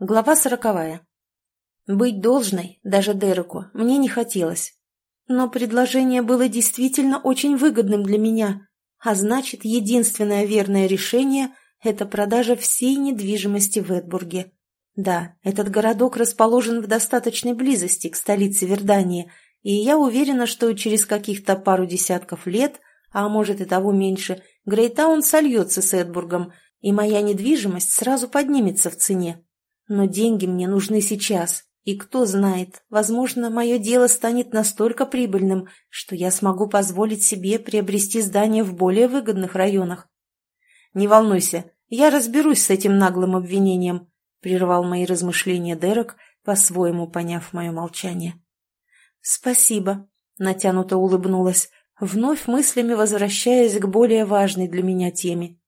Глава сороковая. Быть должной, даже Дереку, мне не хотелось. Но предложение было действительно очень выгодным для меня, а значит, единственное верное решение – это продажа всей недвижимости в Эдбурге. Да, этот городок расположен в достаточной близости к столице Вердании, и я уверена, что через каких-то пару десятков лет, а может и того меньше, Грейтаун сольется с Эдбургом, и моя недвижимость сразу поднимется в цене. Но деньги мне нужны сейчас, и кто знает, возможно, мое дело станет настолько прибыльным, что я смогу позволить себе приобрести здание в более выгодных районах. «Не волнуйся, я разберусь с этим наглым обвинением», — прервал мои размышления Дерек, по-своему поняв мое молчание. «Спасибо», — натянуто улыбнулась, вновь мыслями возвращаясь к более важной для меня теме.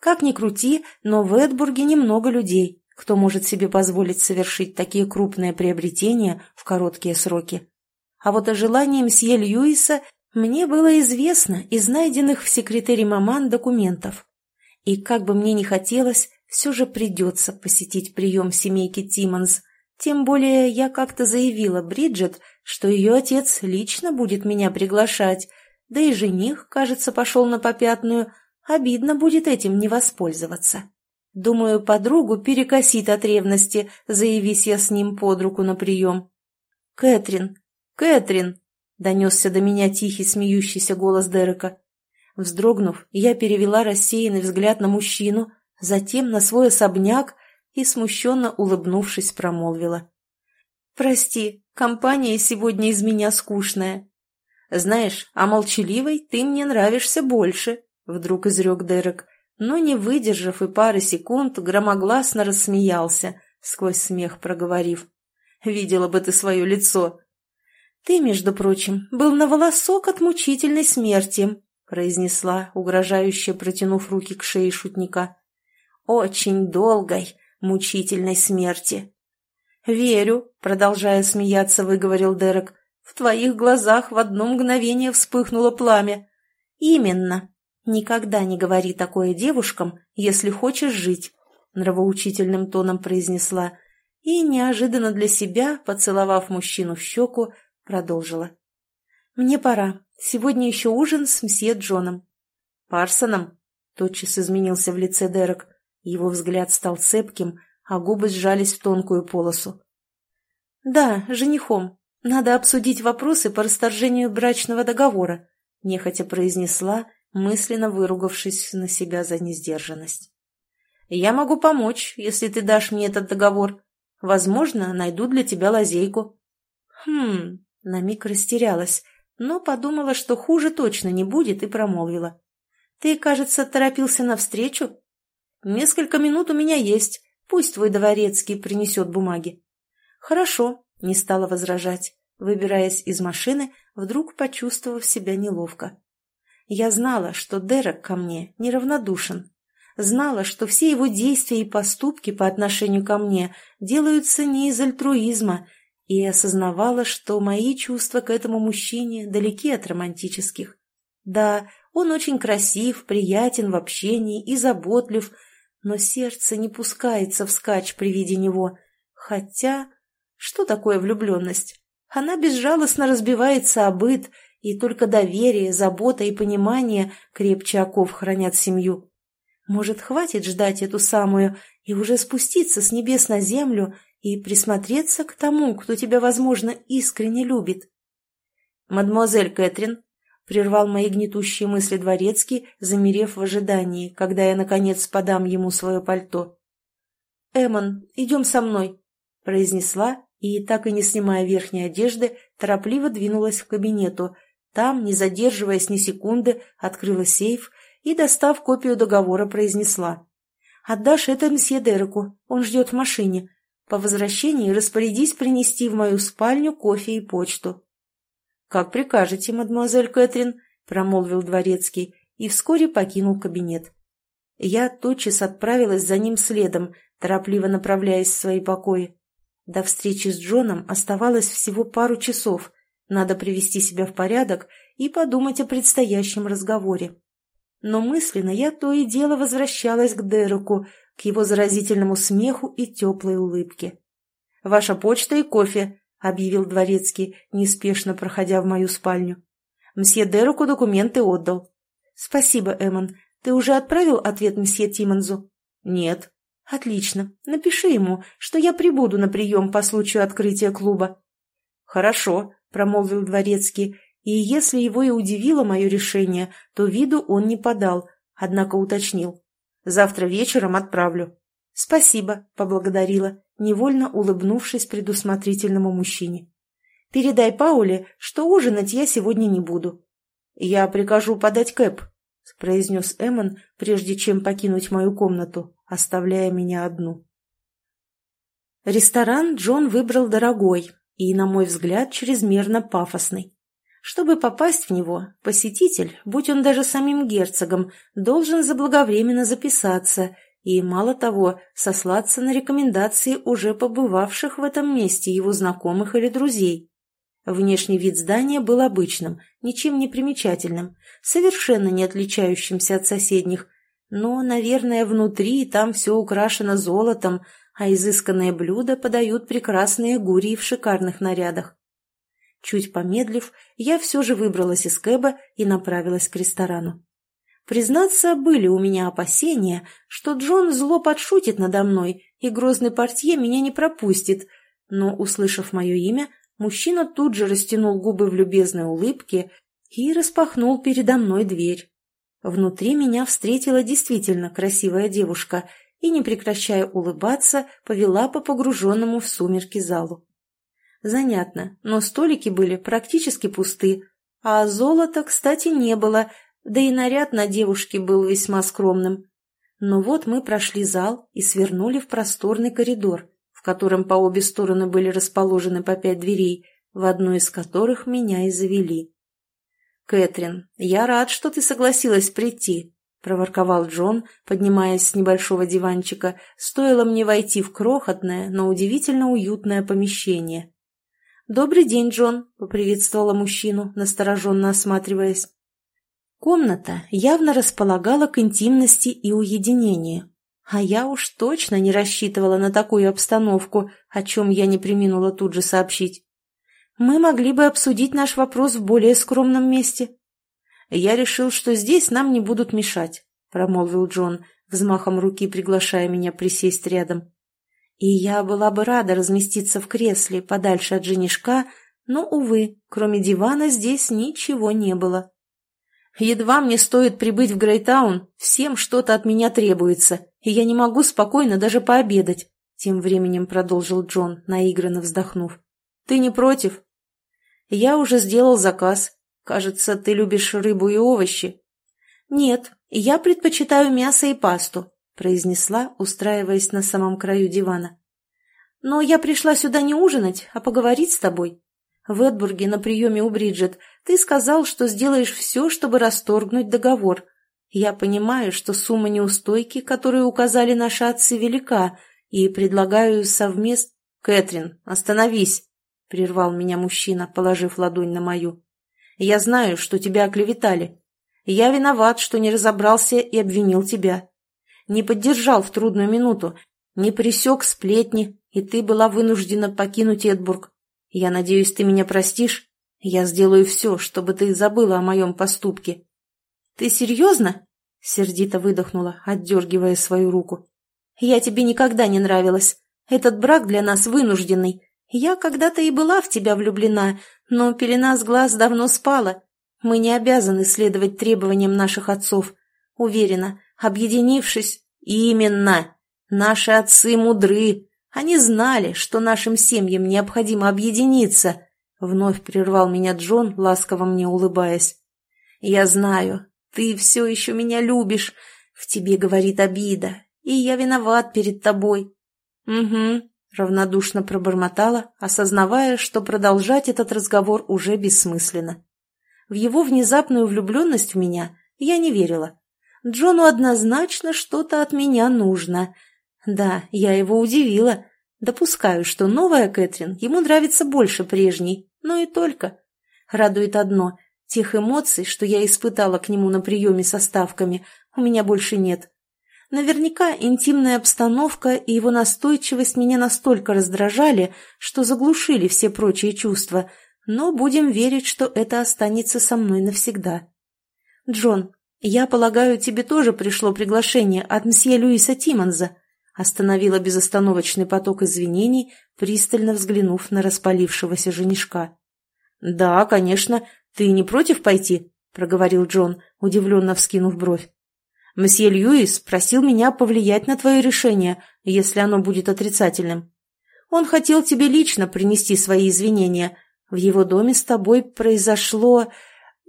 «Как ни крути, но в Эдбурге немного людей, кто может себе позволить совершить такие крупные приобретения в короткие сроки. А вот о желании мсье Льюиса мне было известно из найденных в секретаре Маман документов. И как бы мне ни хотелось, все же придется посетить прием семейки Тиммонс. Тем более я как-то заявила Бриджит, что ее отец лично будет меня приглашать, да и жених, кажется, пошел на попятную. Обидно будет этим не воспользоваться. Думаю, подругу перекосит от ревности, заявись я с ним под руку на прием. «Кэтрин! Кэтрин!» — донесся до меня тихий смеющийся голос Дерека. Вздрогнув, я перевела рассеянный взгляд на мужчину, затем на свой особняк и, смущенно улыбнувшись, промолвила. «Прости, компания сегодня из меня скучная». «Знаешь, а молчаливой ты мне нравишься больше», — вдруг изрек Дерек но, не выдержав и пары секунд, громогласно рассмеялся, сквозь смех проговорив. «Видела бы ты свое лицо!» «Ты, между прочим, был на волосок от мучительной смерти», произнесла, угрожающе протянув руки к шее шутника. «Очень долгой, мучительной смерти». «Верю», — продолжая смеяться, выговорил Дерек. «В твоих глазах в одно мгновение вспыхнуло пламя». «Именно», «Никогда не говори такое девушкам, если хочешь жить», — нравоучительным тоном произнесла и, неожиданно для себя, поцеловав мужчину в щеку, продолжила. «Мне пора. Сегодня еще ужин с мсье Джоном». «Парсоном?» — тотчас изменился в лице Дерек. Его взгляд стал цепким, а губы сжались в тонкую полосу. «Да, женихом. Надо обсудить вопросы по расторжению брачного договора», — нехотя произнесла, мысленно выругавшись на себя за несдержанность. «Я могу помочь, если ты дашь мне этот договор. Возможно, найду для тебя лазейку». «Хм...» — на миг растерялась, но подумала, что хуже точно не будет, и промолвила. «Ты, кажется, торопился навстречу?» «Несколько минут у меня есть. Пусть твой дворецкий принесет бумаги». «Хорошо», — не стала возражать, выбираясь из машины, вдруг почувствовав себя неловко. Я знала, что Дерек ко мне неравнодушен. Знала, что все его действия и поступки по отношению ко мне делаются не из альтруизма, и осознавала, что мои чувства к этому мужчине далеки от романтических. Да, он очень красив, приятен в общении и заботлив, но сердце не пускается вскачь при виде него. Хотя, что такое влюбленность? Она безжалостно разбивается о быт и только доверие, забота и понимание крепче оков хранят семью. Может, хватит ждать эту самую и уже спуститься с небес на землю и присмотреться к тому, кто тебя, возможно, искренне любит? «Мадемуазель Кэтрин», — прервал мои гнетущие мысли дворецкий, замерев в ожидании, когда я, наконец, подам ему свое пальто. «Эмон, идем со мной», — произнесла и, так и не снимая верхней одежды, торопливо двинулась к кабинету, там, не задерживаясь ни секунды, открыла сейф и, достав копию договора, произнесла. «Отдашь это мсье Дереку, он ждет в машине. По возвращении распорядись принести в мою спальню кофе и почту». «Как прикажете, мадемуазель Кэтрин», — промолвил дворецкий и вскоре покинул кабинет. Я тотчас отправилась за ним следом, торопливо направляясь в свои покои. До встречи с Джоном оставалось всего пару часов, надо привести себя в порядок и подумать о предстоящем разговоре. Но мысленно я то и дело возвращалась к Дереку, к его заразительному смеху и теплой улыбке. «Ваша почта и кофе», — объявил дворецкий, неспешно проходя в мою спальню. «Мсье Деруку документы отдал». «Спасибо, Эммон. Ты уже отправил ответ мсье Тимонзу?» «Нет». «Отлично. Напиши ему, что я прибуду на прием по случаю открытия клуба». «Хорошо», — промолвил дворецкий, и если его и удивило мое решение, то виду он не подал, однако уточнил. «Завтра вечером отправлю». «Спасибо», — поблагодарила, невольно улыбнувшись предусмотрительному мужчине. «Передай Пауле, что ужинать я сегодня не буду». «Я прикажу подать кэп», — произнес Эммон, прежде чем покинуть мою комнату, оставляя меня одну. Ресторан Джон выбрал дорогой и, на мой взгляд, чрезмерно пафосный. Чтобы попасть в него, посетитель, будь он даже самим герцогом, должен заблаговременно записаться и, мало того, сослаться на рекомендации уже побывавших в этом месте его знакомых или друзей. Внешний вид здания был обычным, ничем не примечательным, совершенно не отличающимся от соседних, но, наверное, внутри там все украшено золотом, а изысканные блюда подают прекрасные гурии в шикарных нарядах. Чуть помедлив, я все же выбралась из кэба и направилась к ресторану. Признаться, были у меня опасения, что Джон зло подшутит надо мной, и грозный портье меня не пропустит, но, услышав мое имя, мужчина тут же растянул губы в любезной улыбке и распахнул передо мной дверь. Внутри меня встретила действительно красивая девушка и, не прекращая улыбаться, повела по погруженному в сумерки залу. Занятно, но столики были практически пусты, а золота, кстати, не было, да и наряд на девушке был весьма скромным. Но вот мы прошли зал и свернули в просторный коридор, в котором по обе стороны были расположены по пять дверей, в одну из которых меня и завели. «Кэтрин, я рад, что ты согласилась прийти», — проворковал Джон, поднимаясь с небольшого диванчика, стоило мне войти в крохотное, но удивительно уютное помещение. «Добрый день, Джон», — поприветствовала мужчину, настороженно осматриваясь. Комната явно располагала к интимности и уединению. А я уж точно не рассчитывала на такую обстановку, о чем я не приминула тут же сообщить. Мы могли бы обсудить наш вопрос в более скромном месте. Я решил, что здесь нам не будут мешать, промолвил Джон, взмахом руки приглашая меня присесть рядом. И я была бы рада разместиться в кресле подальше от женишка, но, увы, кроме дивана здесь ничего не было. Едва мне стоит прибыть в Грейтаун, всем что-то от меня требуется, и я не могу спокойно даже пообедать, — тем временем продолжил Джон, наигранно вздохнув. — Ты не против? — Я уже сделал заказ. Кажется, ты любишь рыбу и овощи. — Нет, я предпочитаю мясо и пасту, произнесла, устраиваясь на самом краю дивана. «Но я пришла сюда не ужинать, а поговорить с тобой. В Эдбурге на приеме у Бриджит ты сказал, что сделаешь все, чтобы расторгнуть договор. Я понимаю, что сумма неустойки, которую указали наши отцы, велика, и предлагаю совмест... «Кэтрин, остановись!» — прервал меня мужчина, положив ладонь на мою. «Я знаю, что тебя оклеветали. Я виноват, что не разобрался и обвинил тебя не поддержал в трудную минуту, не пресек сплетни, и ты была вынуждена покинуть Эдбург. Я надеюсь, ты меня простишь? Я сделаю все, чтобы ты забыла о моем поступке». «Ты серьезно?» — сердито выдохнула, отдергивая свою руку. «Я тебе никогда не нравилась. Этот брак для нас вынужденный. Я когда-то и была в тебя влюблена, но пелена с глаз давно спала. Мы не обязаны следовать требованиям наших отцов. Уверена, Объединившись, именно, наши отцы мудры. Они знали, что нашим семьям необходимо объединиться. Вновь прервал меня Джон, ласково мне улыбаясь. Я знаю, ты все еще меня любишь. В тебе говорит обида, и я виноват перед тобой. Угу, равнодушно пробормотала, осознавая, что продолжать этот разговор уже бессмысленно. В его внезапную влюбленность в меня я не верила. Джону однозначно что-то от меня нужно. Да, я его удивила. Допускаю, что новая Кэтрин ему нравится больше прежней, но и только. Радует одно — тех эмоций, что я испытала к нему на приеме со ставками, у меня больше нет. Наверняка интимная обстановка и его настойчивость меня настолько раздражали, что заглушили все прочие чувства, но будем верить, что это останется со мной навсегда. Джон, я полагаю, тебе тоже пришло приглашение от мсье Луиса Тимонза, остановила безостановочный поток извинений, пристально взглянув на распалившегося женишка. «Да, конечно. Ты не против пойти?» — проговорил Джон, удивленно вскинув бровь. Месье Льюис просил меня повлиять на твое решение, если оно будет отрицательным. Он хотел тебе лично принести свои извинения. В его доме с тобой произошло...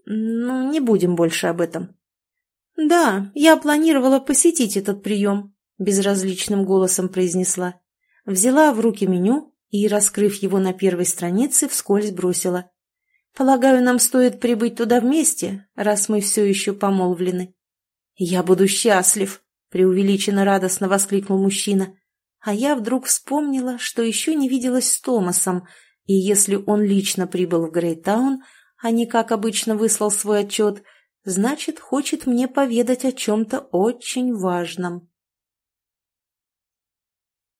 Ну, не будем больше об этом. «Да, я планировала посетить этот прием», — безразличным голосом произнесла. Взяла в руки меню и, раскрыв его на первой странице, вскользь бросила. «Полагаю, нам стоит прибыть туда вместе, раз мы все еще помолвлены». «Я буду счастлив!» — преувеличенно радостно воскликнул мужчина. А я вдруг вспомнила, что еще не виделась с Томасом, и если он лично прибыл в Грейтаун, а не, как обычно, выслал свой отчет, значит, хочет мне поведать о чем-то очень важном.